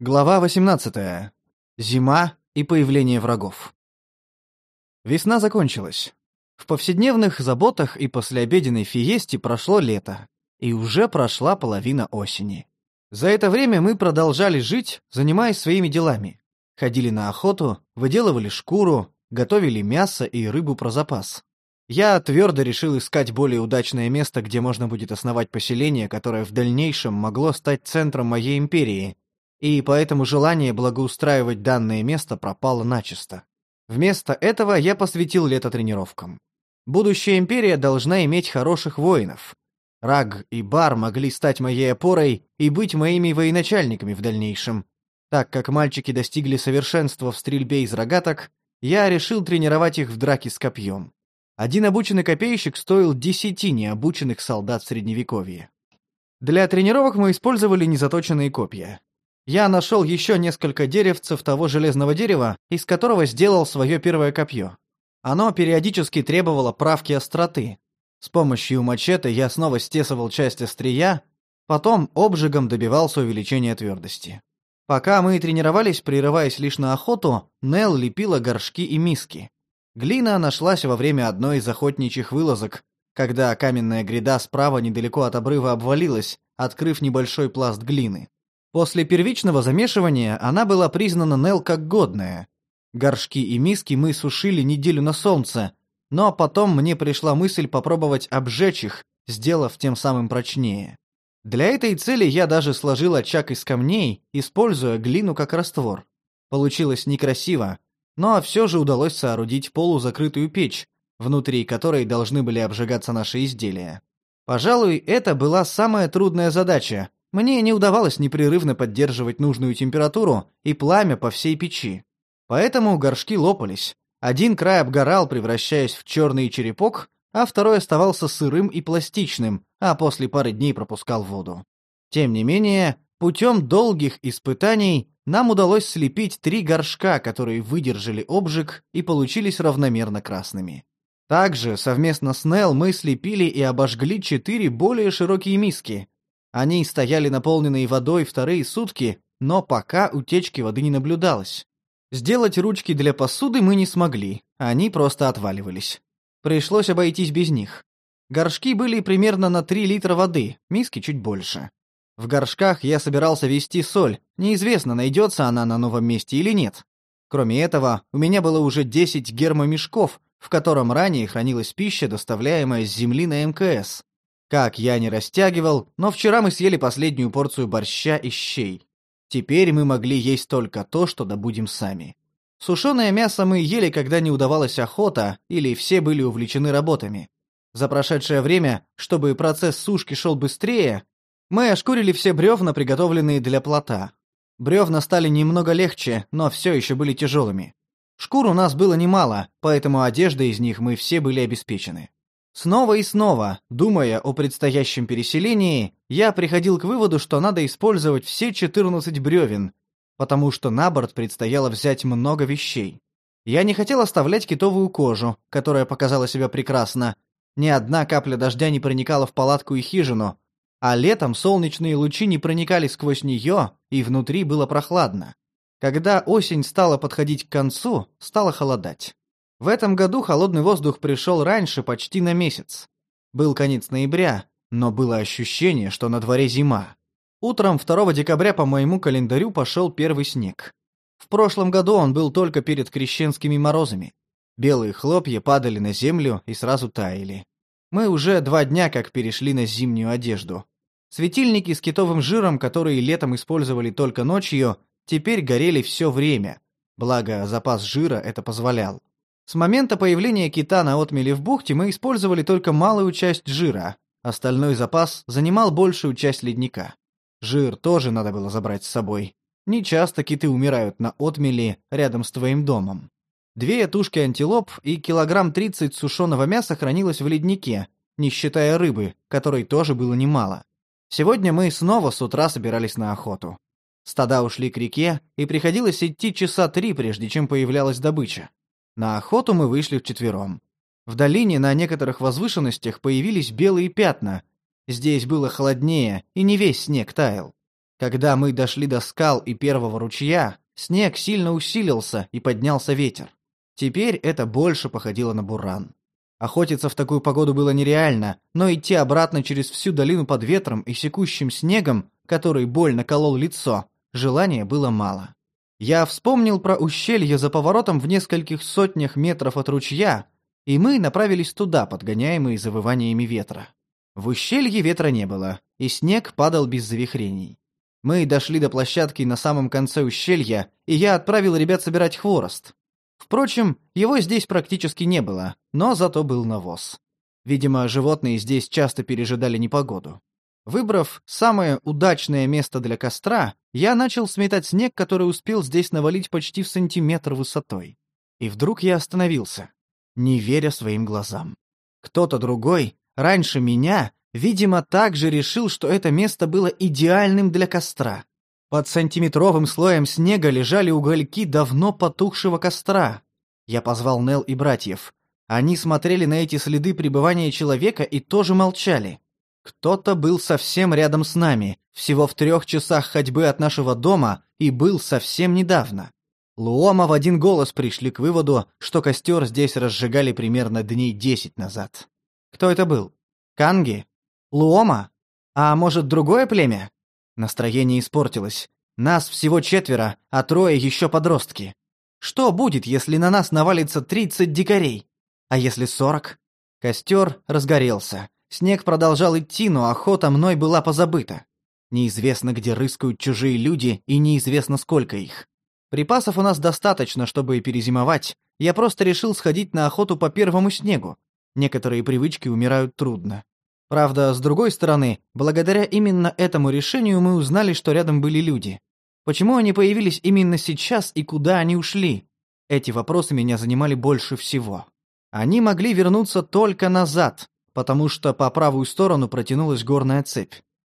Глава 18. Зима и появление врагов. Весна закончилась. В повседневных заботах и послеобеденной фиесте прошло лето, и уже прошла половина осени. За это время мы продолжали жить, занимаясь своими делами. Ходили на охоту, выделывали шкуру, готовили мясо и рыбу про запас. Я твердо решил искать более удачное место, где можно будет основать поселение, которое в дальнейшем могло стать центром моей империи, и поэтому желание благоустраивать данное место пропало начисто. Вместо этого я посвятил лето тренировкам. Будущая империя должна иметь хороших воинов. Раг и Бар могли стать моей опорой и быть моими военачальниками в дальнейшем. Так как мальчики достигли совершенства в стрельбе из рогаток, я решил тренировать их в драке с копьем. Один обученный копейщик стоил десяти необученных солдат в Средневековье. Для тренировок мы использовали незаточенные копья. Я нашел еще несколько деревцев того железного дерева, из которого сделал свое первое копье. Оно периодически требовало правки остроты. С помощью мачете я снова стесывал часть острия, потом обжигом добивался увеличения твердости. Пока мы тренировались, прерываясь лишь на охоту, Нел лепила горшки и миски. Глина нашлась во время одной из охотничьих вылазок, когда каменная гряда справа недалеко от обрыва обвалилась, открыв небольшой пласт глины. После первичного замешивания она была признана Нел как годная. Горшки и миски мы сушили неделю на солнце, но потом мне пришла мысль попробовать обжечь их, сделав тем самым прочнее. Для этой цели я даже сложил очаг из камней, используя глину как раствор. Получилось некрасиво, но все же удалось соорудить полузакрытую печь, внутри которой должны были обжигаться наши изделия. Пожалуй, это была самая трудная задача, мне не удавалось непрерывно поддерживать нужную температуру и пламя по всей печи. Поэтому горшки лопались. Один край обгорал, превращаясь в черный черепок, а второй оставался сырым и пластичным, а после пары дней пропускал воду. Тем не менее, путем долгих испытаний нам удалось слепить три горшка, которые выдержали обжиг и получились равномерно красными. Также совместно с Нел мы слепили и обожгли четыре более широкие миски, они стояли наполненные водой вторые сутки, но пока утечки воды не наблюдалось. Сделать ручки для посуды мы не смогли, они просто отваливались. Пришлось обойтись без них. Горшки были примерно на 3 литра воды, миски чуть больше. В горшках я собирался вести соль, неизвестно, найдется она на новом месте или нет. Кроме этого, у меня было уже 10 гермомешков, в котором ранее хранилась пища, доставляемая с земли на МКС. Как я не растягивал, но вчера мы съели последнюю порцию борща и щей. Теперь мы могли есть только то, что добудем сами. Сушеное мясо мы ели, когда не удавалась охота или все были увлечены работами. За прошедшее время, чтобы процесс сушки шел быстрее, мы ошкурили все бревна, приготовленные для плота. Бревна стали немного легче, но все еще были тяжелыми. Шкур у нас было немало, поэтому одеждой из них мы все были обеспечены. Снова и снова, думая о предстоящем переселении, я приходил к выводу, что надо использовать все 14 бревен, потому что на борт предстояло взять много вещей. Я не хотел оставлять китовую кожу, которая показала себя прекрасно. Ни одна капля дождя не проникала в палатку и хижину, а летом солнечные лучи не проникали сквозь нее, и внутри было прохладно. Когда осень стала подходить к концу, стало холодать. В этом году холодный воздух пришел раньше почти на месяц. Был конец ноября, но было ощущение, что на дворе зима. Утром 2 декабря по моему календарю пошел первый снег. В прошлом году он был только перед крещенскими морозами. Белые хлопья падали на землю и сразу таяли. Мы уже два дня как перешли на зимнюю одежду. Светильники с китовым жиром, которые летом использовали только ночью, теперь горели все время. Благо, запас жира это позволял. С момента появления кита на отмеле в бухте мы использовали только малую часть жира, остальной запас занимал большую часть ледника. Жир тоже надо было забрать с собой. Не часто киты умирают на отмеле рядом с твоим домом. Две тушки антилоп и килограмм 30 сушеного мяса хранилось в леднике, не считая рыбы, которой тоже было немало. Сегодня мы снова с утра собирались на охоту. Стада ушли к реке, и приходилось идти часа три, прежде чем появлялась добыча. На охоту мы вышли вчетвером. В долине на некоторых возвышенностях появились белые пятна. Здесь было холоднее, и не весь снег таял. Когда мы дошли до скал и первого ручья, снег сильно усилился и поднялся ветер. Теперь это больше походило на буран. Охотиться в такую погоду было нереально, но идти обратно через всю долину под ветром и секущим снегом, который больно колол лицо, желания было мало. Я вспомнил про ущелье за поворотом в нескольких сотнях метров от ручья, и мы направились туда, подгоняемые завываниями ветра. В ущелье ветра не было, и снег падал без завихрений. Мы дошли до площадки на самом конце ущелья, и я отправил ребят собирать хворост. Впрочем, его здесь практически не было, но зато был навоз. Видимо, животные здесь часто пережидали непогоду. Выбрав самое удачное место для костра, я начал сметать снег, который успел здесь навалить почти в сантиметр высотой. И вдруг я остановился, не веря своим глазам. Кто-то другой, раньше меня, видимо, также решил, что это место было идеальным для костра. Под сантиметровым слоем снега лежали угольки давно потухшего костра. Я позвал Нел и братьев. Они смотрели на эти следы пребывания человека и тоже молчали. Кто-то был совсем рядом с нами, всего в трех часах ходьбы от нашего дома, и был совсем недавно. Луома в один голос пришли к выводу, что костер здесь разжигали примерно дней десять назад. Кто это был? Канги? Луома? А может, другое племя? Настроение испортилось. Нас всего четверо, а трое еще подростки. Что будет, если на нас навалится тридцать дикарей? А если сорок? Костер разгорелся. Снег продолжал идти, но охота мной была позабыта. Неизвестно, где рыскают чужие люди, и неизвестно, сколько их. Припасов у нас достаточно, чтобы перезимовать. Я просто решил сходить на охоту по первому снегу. Некоторые привычки умирают трудно. Правда, с другой стороны, благодаря именно этому решению мы узнали, что рядом были люди. Почему они появились именно сейчас и куда они ушли? Эти вопросы меня занимали больше всего. Они могли вернуться только назад, потому что по правую сторону протянулась горная цепь.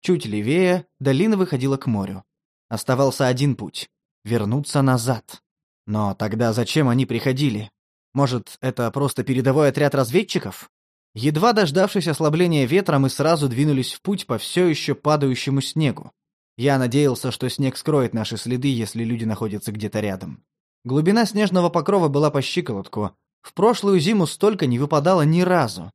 Чуть левее долина выходила к морю. Оставался один путь — вернуться назад. Но тогда зачем они приходили? Может, это просто передовой отряд разведчиков? Едва дождавшись ослабления ветра, мы сразу двинулись в путь по все еще падающему снегу. Я надеялся, что снег скроет наши следы, если люди находятся где-то рядом. Глубина снежного покрова была по щиколотку. В прошлую зиму столько не выпадало ни разу.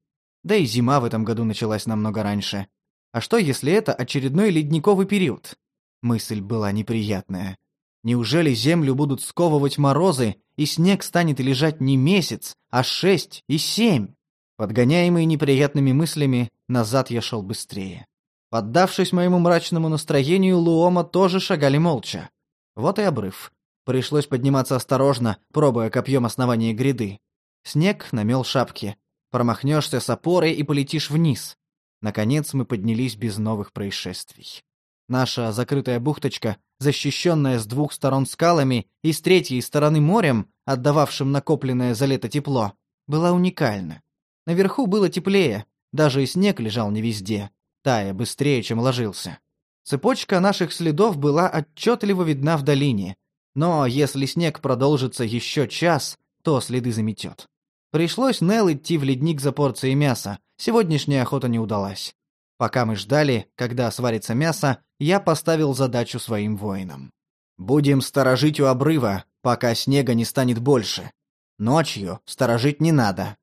Да и зима в этом году началась намного раньше. А что, если это очередной ледниковый период? Мысль была неприятная. Неужели землю будут сковывать морозы, и снег станет лежать не месяц, а шесть и семь? Подгоняемый неприятными мыслями, назад я шел быстрее. Поддавшись моему мрачному настроению, Луома тоже шагали молча. Вот и обрыв. Пришлось подниматься осторожно, пробуя копьем основание гряды. Снег намел шапки. Промахнешься с опорой и полетишь вниз. Наконец мы поднялись без новых происшествий. Наша закрытая бухточка, защищенная с двух сторон скалами и с третьей стороны морем, отдававшим накопленное за лето тепло, была уникальна. Наверху было теплее, даже и снег лежал не везде, тая быстрее, чем ложился. Цепочка наших следов была отчетливо видна в долине, но если снег продолжится еще час, то следы заметет. Пришлось Нел идти в ледник за порцией мяса, сегодняшняя охота не удалась. Пока мы ждали, когда сварится мясо, я поставил задачу своим воинам. «Будем сторожить у обрыва, пока снега не станет больше. Ночью сторожить не надо,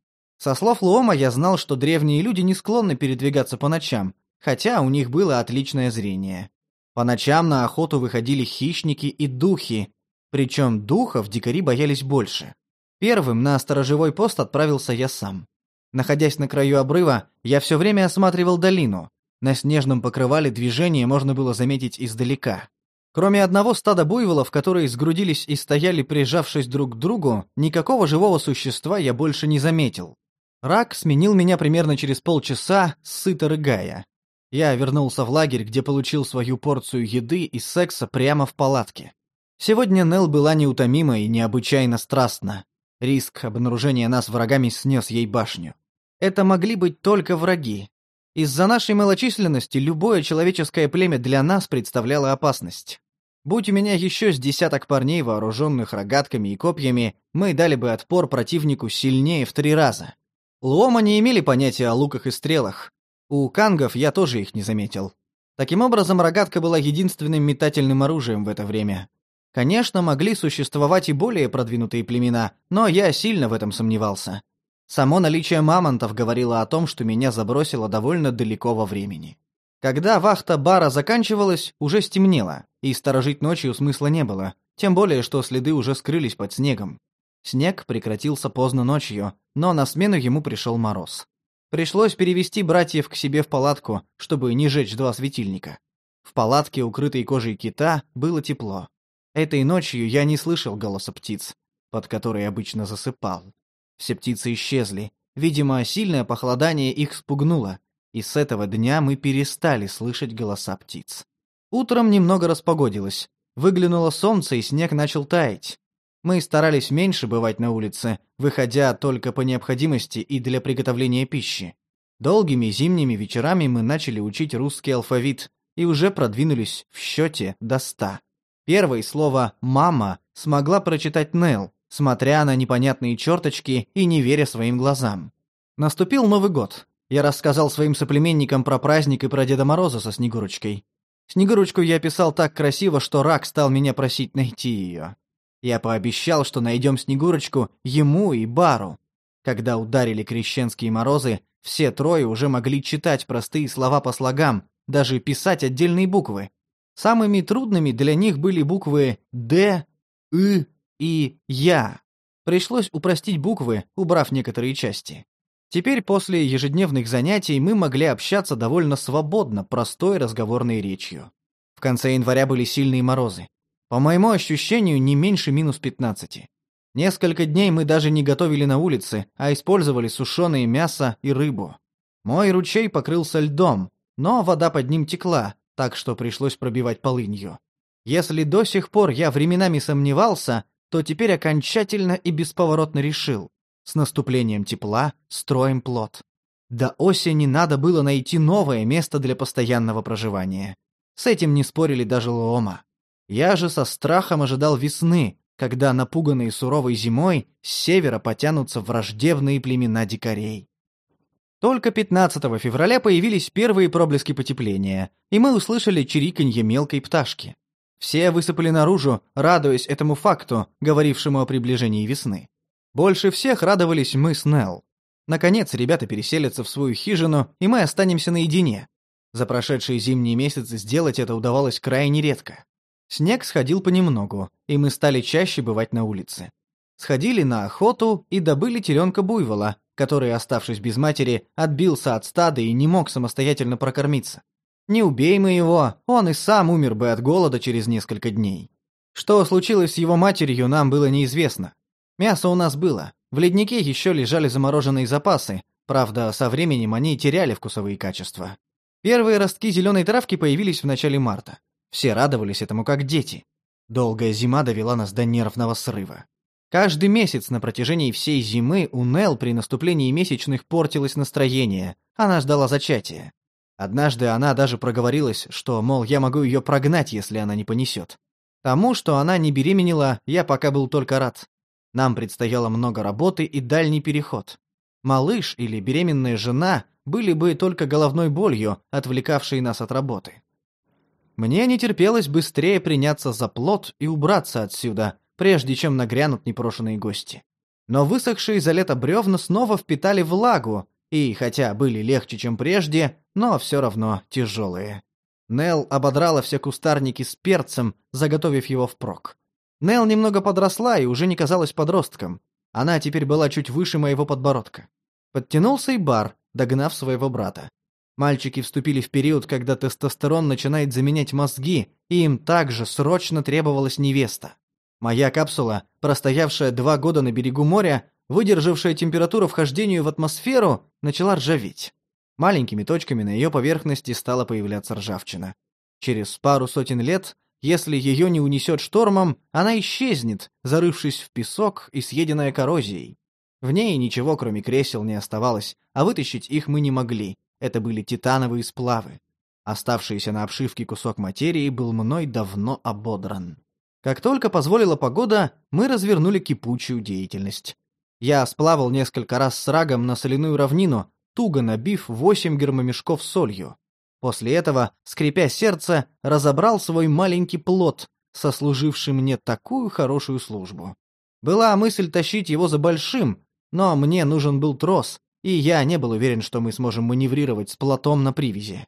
со слов Луома я знал, что древние люди не склонны передвигаться по ночам, хотя у них было отличное зрение. По ночам на охоту выходили хищники и духи, причем духов дикари боялись больше. Первым на сторожевой пост отправился я сам. Находясь на краю обрыва, я все время осматривал долину. На снежном покрывале движение можно было заметить издалека. Кроме одного стада буйволов, которые сгрудились и стояли, прижавшись друг к другу, никакого живого существа я больше не заметил. Рак сменил меня примерно через полчаса, сыто рыгая. Я вернулся в лагерь, где получил свою порцию еды и секса прямо в палатке. Сегодня Нел была неутомима и необычайно страстна. Риск обнаружения нас врагами снес ей башню. Это могли быть только враги. Из-за нашей малочисленности любое человеческое племя для нас представляло опасность. Будь у меня еще с десяток парней, вооруженных рогатками и копьями, мы дали бы отпор противнику сильнее в три раза. Луома не имели понятия о луках и стрелах. У кангов я тоже их не заметил. Таким образом, рогатка была единственным метательным оружием в это время. Конечно, могли существовать и более продвинутые племена, но я сильно в этом сомневался. Само наличие мамонтов говорило о том, что меня забросило довольно далеко во времени. Когда вахта бара заканчивалась, уже стемнело, и сторожить ночью смысла не было, тем более, что следы уже скрылись под снегом. Снег прекратился поздно ночью, но на смену ему пришел мороз. Пришлось перевести братьев к себе в палатку, чтобы не жечь два светильника. В палатке, укрытой кожей кита, было тепло. Этой ночью я не слышал голоса птиц, под которые обычно засыпал. Все птицы исчезли. Видимо, сильное похолодание их спугнуло, и с этого дня мы перестали слышать голоса птиц. Утром немного распогодилось. Выглянуло солнце, и снег начал таять. Мы старались меньше бывать на улице, выходя только по необходимости и для приготовления пищи. Долгими зимними вечерами мы начали учить русский алфавит и уже продвинулись в счете до ста. Первое слово «мама» смогла прочитать Нел, смотря на непонятные черточки и не веря своим глазам. Наступил Новый год. Я рассказал своим соплеменникам про праздник и про Деда Мороза со Снегурочкой. Снегурочку я писал так красиво, что рак стал меня просить найти ее. Я пообещал, что найдем Снегурочку ему и Бару. Когда ударили крещенские морозы, все трое уже могли читать простые слова по слогам, даже писать отдельные буквы. Самыми трудными для них были буквы «Д», «И» и «Я». Пришлось упростить буквы, убрав некоторые части. Теперь после ежедневных занятий мы могли общаться довольно свободно, простой разговорной речью. В конце января были сильные морозы. По моему ощущению, не меньше минус 15. Несколько дней мы даже не готовили на улице, а использовали сушеное мясо и рыбу. Мой ручей покрылся льдом, но вода под ним текла, так что пришлось пробивать полынью. Если до сих пор я временами сомневался, то теперь окончательно и бесповоротно решил. С наступлением тепла строим плод. До осени надо было найти новое место для постоянного проживания. С этим не спорили даже Лоома. Я же со страхом ожидал весны, когда напуганные суровой зимой с севера потянутся враждебные племена дикарей. Только 15 февраля появились первые проблески потепления, и мы услышали чириканье мелкой пташки. Все высыпали наружу, радуясь этому факту, говорившему о приближении весны. Больше всех радовались мы с Нелл. Наконец ребята переселятся в свою хижину, и мы останемся наедине. За прошедшие зимние месяцы сделать это удавалось крайне редко. Снег сходил понемногу, и мы стали чаще бывать на улице. Сходили на охоту и добыли теленка буйвола, который, оставшись без матери, отбился от стада и не мог самостоятельно прокормиться. Не убей мы его, он и сам умер бы от голода через несколько дней. Что случилось с его матерью, нам было неизвестно. Мясо у нас было, в леднике еще лежали замороженные запасы, правда, со временем они теряли вкусовые качества. Первые ростки зеленой травки появились в начале марта. Все радовались этому как дети. Долгая зима довела нас до нервного срыва. Каждый месяц на протяжении всей зимы у Нел при наступлении месячных портилось настроение. Она ждала зачатия. Однажды она даже проговорилась, что, мол, я могу ее прогнать, если она не понесет. Тому, что она не беременела, я пока был только рад. Нам предстояло много работы и дальний переход. Малыш или беременная жена были бы только головной болью, отвлекавшей нас от работы. Мне не терпелось быстрее приняться за плод и убраться отсюда, прежде чем нагрянут непрошенные гости. Но высохшие за лето бревна снова впитали влагу, и хотя были легче, чем прежде, но все равно тяжелые. Нел ободрала все кустарники с перцем, заготовив его впрок. Нел немного подросла и уже не казалась подростком. Она теперь была чуть выше моего подбородка. Подтянулся и бар, догнав своего брата. Мальчики вступили в период, когда тестостерон начинает заменять мозги, и им также срочно требовалась невеста. Моя капсула, простоявшая два года на берегу моря, выдержавшая температуру вхождению в атмосферу, начала ржаветь. Маленькими точками на ее поверхности стала появляться ржавчина. Через пару сотен лет, если ее не унесет штормом, она исчезнет, зарывшись в песок и съеденная коррозией. В ней ничего, кроме кресел, не оставалось, а вытащить их мы не могли, это были титановые сплавы. Оставшийся на обшивке кусок материи был мной давно ободран. Как только позволила погода, мы развернули кипучую деятельность. Я сплавал несколько раз с рагом на соляную равнину, туго набив восемь гермомешков солью. После этого, скрипя сердце, разобрал свой маленький плод, сослуживший мне такую хорошую службу. Была мысль тащить его за большим, но мне нужен был трос, и я не был уверен, что мы сможем маневрировать с плотом на привязи.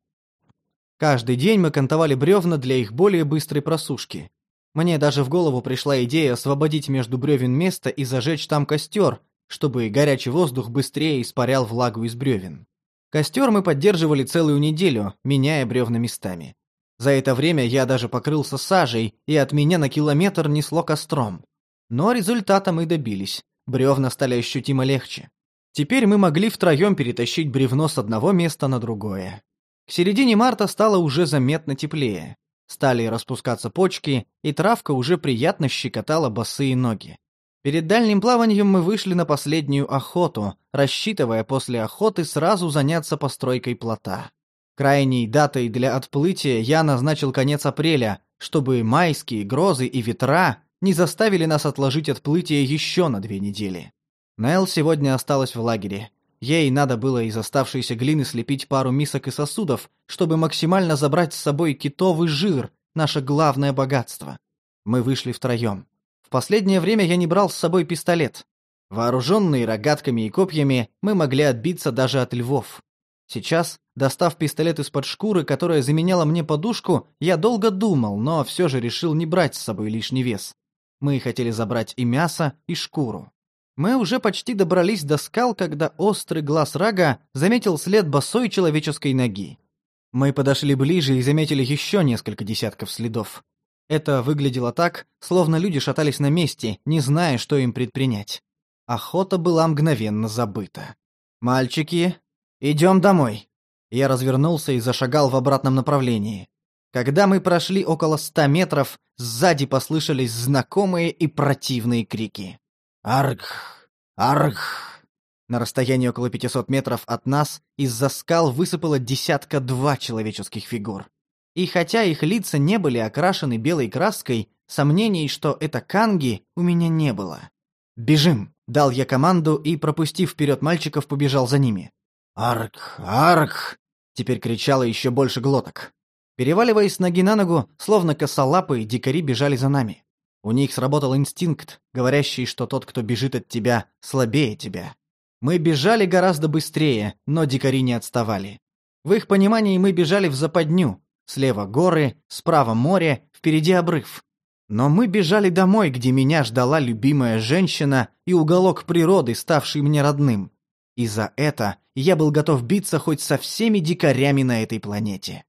Каждый день мы кантовали бревна для их более быстрой просушки. Мне даже в голову пришла идея освободить между бревен место и зажечь там костер, чтобы горячий воздух быстрее испарял влагу из бревен. Костер мы поддерживали целую неделю, меняя бревна местами. За это время я даже покрылся сажей, и от меня на километр несло костром. Но результата мы добились. Бревна стали ощутимо легче. Теперь мы могли втроем перетащить бревно с одного места на другое. К середине марта стало уже заметно теплее. Стали распускаться почки, и травка уже приятно щекотала босые ноги. Перед дальним плаванием мы вышли на последнюю охоту, рассчитывая после охоты сразу заняться постройкой плота. Крайней датой для отплытия я назначил конец апреля, чтобы майские грозы и ветра не заставили нас отложить отплытие еще на две недели. Нел сегодня осталась в лагере. Ей надо было из оставшейся глины слепить пару мисок и сосудов, чтобы максимально забрать с собой китовый жир, наше главное богатство. Мы вышли втроем. В последнее время я не брал с собой пистолет. Вооруженные рогатками и копьями, мы могли отбиться даже от львов. Сейчас, достав пистолет из-под шкуры, которая заменяла мне подушку, я долго думал, но все же решил не брать с собой лишний вес. Мы хотели забрать и мясо, и шкуру. Мы уже почти добрались до скал, когда острый глаз Рага заметил след босой человеческой ноги. Мы подошли ближе и заметили еще несколько десятков следов. Это выглядело так, словно люди шатались на месте, не зная, что им предпринять. Охота была мгновенно забыта. «Мальчики, идем домой!» Я развернулся и зашагал в обратном направлении. Когда мы прошли около ста метров, сзади послышались знакомые и противные крики. Арг! Арг! На расстоянии около 500 метров от нас из-за скал высыпало десятка-два человеческих фигур. И хотя их лица не были окрашены белой краской, сомнений, что это канги, у меня не было. «Бежим!» — дал я команду и, пропустив вперед мальчиков, побежал за ними. «Арк! Арк!» — теперь кричало еще больше глоток. Переваливаясь ноги на ногу, словно косолапые, дикари бежали за нами. У них сработал инстинкт, говорящий, что тот, кто бежит от тебя, слабее тебя. Мы бежали гораздо быстрее, но дикари не отставали. В их понимании мы бежали в западню. Слева горы, справа море, впереди обрыв. Но мы бежали домой, где меня ждала любимая женщина и уголок природы, ставший мне родным. И за это я был готов биться хоть со всеми дикарями на этой планете.